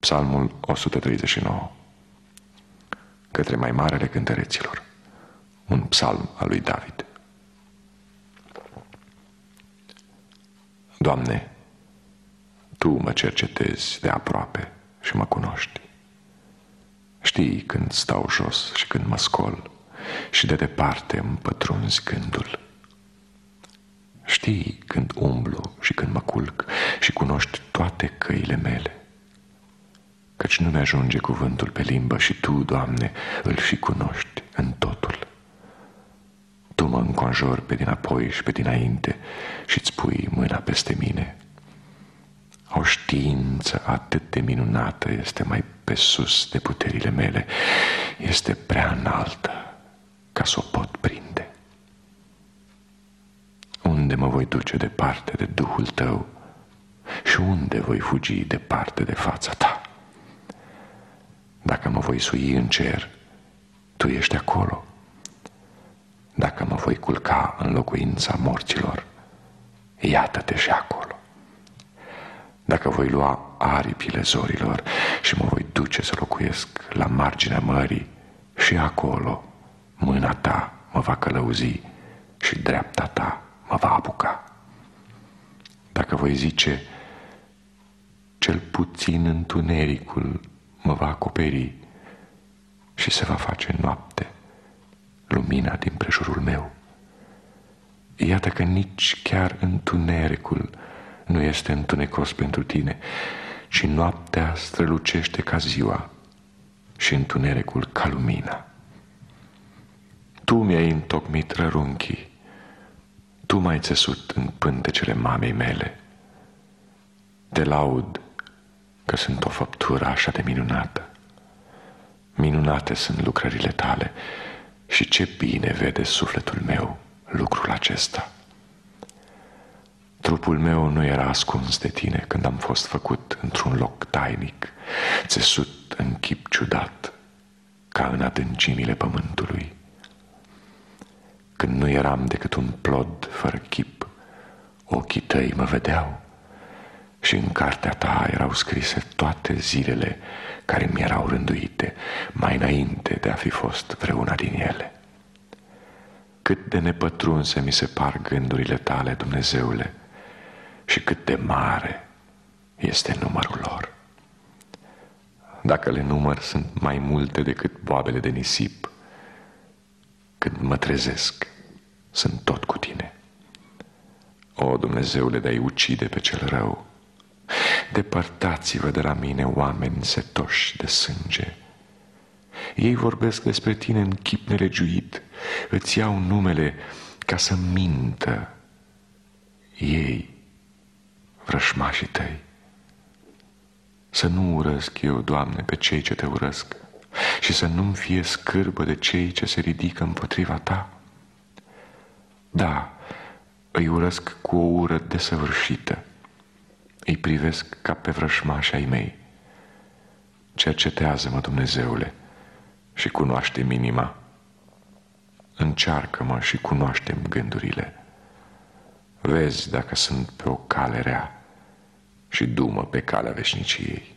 Psalmul 139 Către mai marele cântăreților Un psalm al lui David Doamne, Tu mă cercetezi de aproape și mă cunoști. Știi când stau jos și când mă scol și de departe îmi pătrunzi gândul. Știi când umblu și când mă culc căci nu mi-ajunge cuvântul pe limbă și Tu, Doamne, îl și cunoști în totul. Tu mă înconjori pe dinapoi și pe dinainte și îți pui mâna peste mine. O știință atât de minunată este mai pe sus de puterile mele, este prea înaltă ca să o pot prinde. Unde mă voi duce departe de Duhul Tău și unde voi fugi departe de fața Ta? Dacă mă voi sui în cer, tu ești acolo. Dacă mă voi culca în locuința morților, iată-te și acolo. Dacă voi lua aripile zorilor și mă voi duce să locuiesc la marginea mării, și acolo mâna ta mă va călăuzi și dreapta ta mă va apuca. Dacă voi zice, cel puțin întunericul mă va acoperi și se va face noapte lumina din prejurul meu. Iată că nici chiar întunericul nu este întunecos pentru tine, ci noaptea strălucește ca ziua și întunericul ca lumina. Tu mi-ai întocmit rărunchii, tu m-ai țesut în pântecele mamei mele. Te laud că sunt o făptură așa de minunată. Minunate sunt lucrările tale și ce bine vede sufletul meu lucrul acesta. Trupul meu nu era ascuns de tine când am fost făcut într-un loc tainic, țesut în chip ciudat, ca în adâncimile pământului. Când nu eram decât un plod fără chip, ochii tăi mă vedeau și în cartea ta erau scrise toate zilele care mi erau rânduite mai înainte de a fi fost vreuna din ele. Cât de nepătrunse mi se par gândurile tale, Dumnezeule, și cât de mare este numărul lor. Dacă le număr, sunt mai multe decât boabele de nisip. Când mă trezesc, sunt tot cu tine. O, Dumnezeule, de-ai ucide pe cel rău, Depărtați-vă de la mine, oameni setoși de sânge. Ei vorbesc despre tine în chip nelegiuit, îți iau numele ca să mintă. Ei, vrășmașii tăi. Să nu urăsc eu, Doamne, pe cei ce te urăsc și să nu-mi fie scârbă de cei ce se ridică împotriva ta. Da, îi urăsc cu o ură desăvârșită îi privesc ca pe vrășmași ai mei. Cercetează-mă, Dumnezeule, și cunoaște minima. Încearcă-mă și cunoaștem gândurile. Vezi dacă sunt pe o cale rea și dumă pe calea veșniciei.